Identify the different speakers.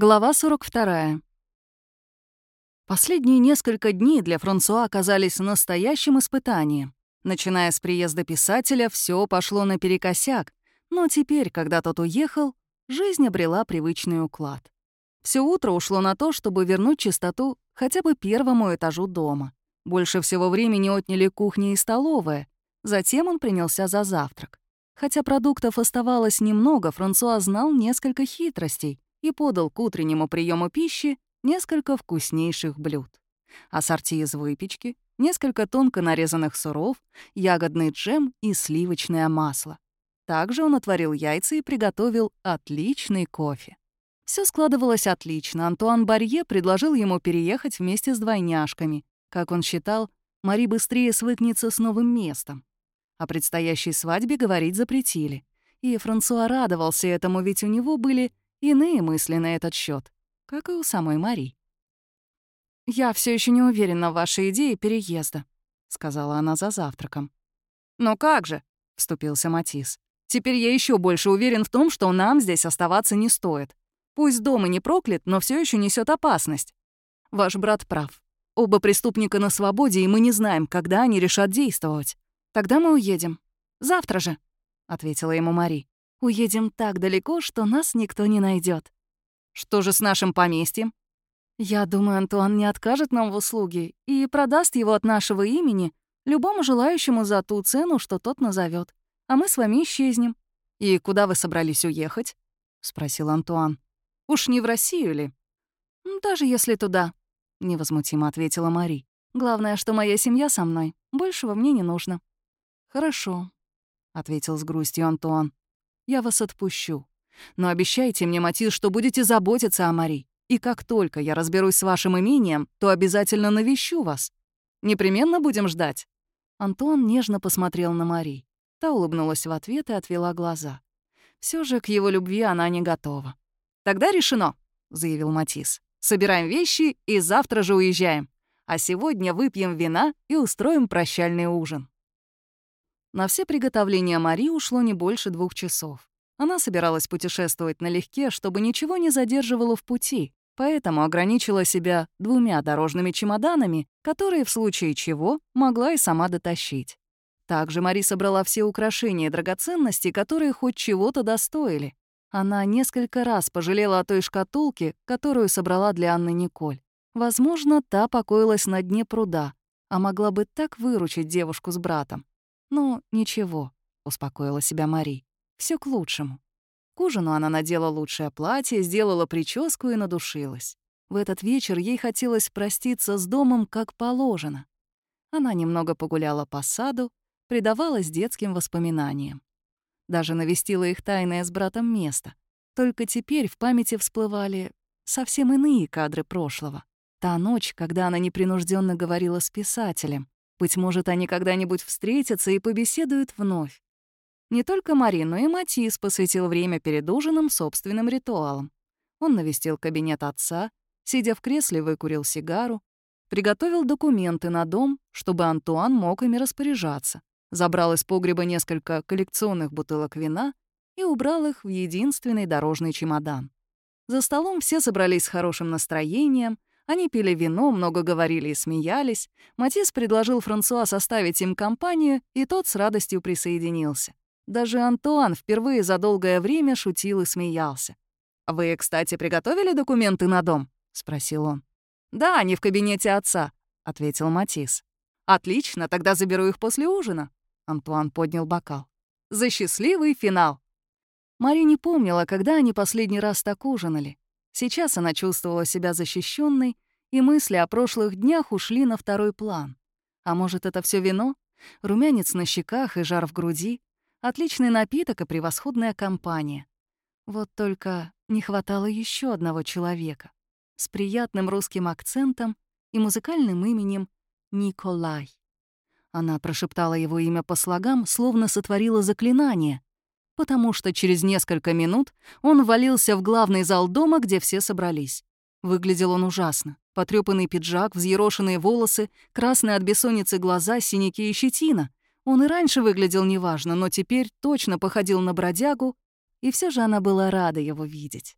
Speaker 1: Глава 42. Последние несколько дней для Франсуа оказались настоящим испытанием. Начиная с приезда писателя, все пошло наперекосяк, но теперь, когда тот уехал, жизнь обрела привычный уклад. Все утро ушло на то, чтобы вернуть чистоту хотя бы первому этажу дома. Больше всего времени отняли кухня и столовая. Затем он принялся за завтрак. Хотя продуктов оставалось немного, Франсуа знал несколько хитростей — и подал к утреннему приему пищи несколько вкуснейших блюд. Ассорти из выпечки, несколько тонко нарезанных суров, ягодный джем и сливочное масло. Также он отварил яйца и приготовил отличный кофе. Все складывалось отлично. Антуан Барье предложил ему переехать вместе с двойняшками. Как он считал, Мари быстрее свыкнется с новым местом. О предстоящей свадьбе говорить запретили. И Франсуа радовался этому, ведь у него были иные мысли на этот счет, как и у самой Мари. «Я все еще не уверена в вашей идее переезда», — сказала она за завтраком. «Но как же?» — вступился Матис. «Теперь я еще больше уверен в том, что нам здесь оставаться не стоит. Пусть дом и не проклят, но все еще несет опасность. Ваш брат прав. Оба преступника на свободе, и мы не знаем, когда они решат действовать. Тогда мы уедем. Завтра же», — ответила ему Мари. Уедем так далеко, что нас никто не найдет. Что же с нашим поместьем? Я думаю, Антуан не откажет нам в услуге и продаст его от нашего имени любому желающему за ту цену, что тот назовет. А мы с вами исчезнем. И куда вы собрались уехать? спросил Антуан. Уж не в Россию ли? Даже если туда, невозмутимо ответила Мари. Главное, что моя семья со мной. Большего мне не нужно. Хорошо, ответил с грустью Антуан я вас отпущу. Но обещайте мне, Матис, что будете заботиться о Мари. И как только я разберусь с вашим имением, то обязательно навещу вас. Непременно будем ждать». Антон нежно посмотрел на Мари. Та улыбнулась в ответ и отвела глаза. Все же к его любви она не готова. «Тогда решено», — заявил Матис. «Собираем вещи и завтра же уезжаем. А сегодня выпьем вина и устроим прощальный ужин». На все приготовления Мари ушло не больше двух часов. Она собиралась путешествовать налегке, чтобы ничего не задерживало в пути, поэтому ограничила себя двумя дорожными чемоданами, которые, в случае чего, могла и сама дотащить. Также Мари собрала все украшения и драгоценности, которые хоть чего-то достоили. Она несколько раз пожалела о той шкатулке, которую собрала для Анны Николь. Возможно, та покоилась на дне пруда, а могла бы так выручить девушку с братом. «Ну, ничего», — успокоила себя Мари. Все к лучшему». К ужину она надела лучшее платье, сделала прическу и надушилась. В этот вечер ей хотелось проститься с домом как положено. Она немного погуляла по саду, предавалась детским воспоминаниям. Даже навестила их тайное с братом место. Только теперь в памяти всплывали совсем иные кадры прошлого. Та ночь, когда она непринужденно говорила с писателем, быть может, они когда-нибудь встретятся и побеседуют вновь. Не только Мари, но и Матис посвятил время перед ужином собственным ритуалам. Он навестил кабинет отца, сидя в кресле, выкурил сигару, приготовил документы на дом, чтобы Антуан мог ими распоряжаться, забрал из погреба несколько коллекционных бутылок вина и убрал их в единственный дорожный чемодан. За столом все собрались с хорошим настроением, они пили вино, много говорили и смеялись. Матис предложил Франсуа составить им компанию, и тот с радостью присоединился. Даже Антуан впервые за долгое время шутил и смеялся. «Вы, кстати, приготовили документы на дом?» — спросил он. «Да, они в кабинете отца», — ответил Матис. «Отлично, тогда заберу их после ужина». Антуан поднял бокал. «За счастливый финал!» Мари не помнила, когда они последний раз так ужинали. Сейчас она чувствовала себя защищенной, и мысли о прошлых днях ушли на второй план. А может, это все вино? Румянец на щеках и жар в груди? Отличный напиток и превосходная компания. Вот только не хватало еще одного человека с приятным русским акцентом и музыкальным именем Николай. Она прошептала его имя по слогам, словно сотворила заклинание, потому что через несколько минут он ввалился в главный зал дома, где все собрались. Выглядел он ужасно. Потрёпанный пиджак, взъерошенные волосы, красные от бессонницы глаза, синяки и щетина. Он и раньше выглядел неважно, но теперь точно походил на бродягу, и все же она была рада его видеть.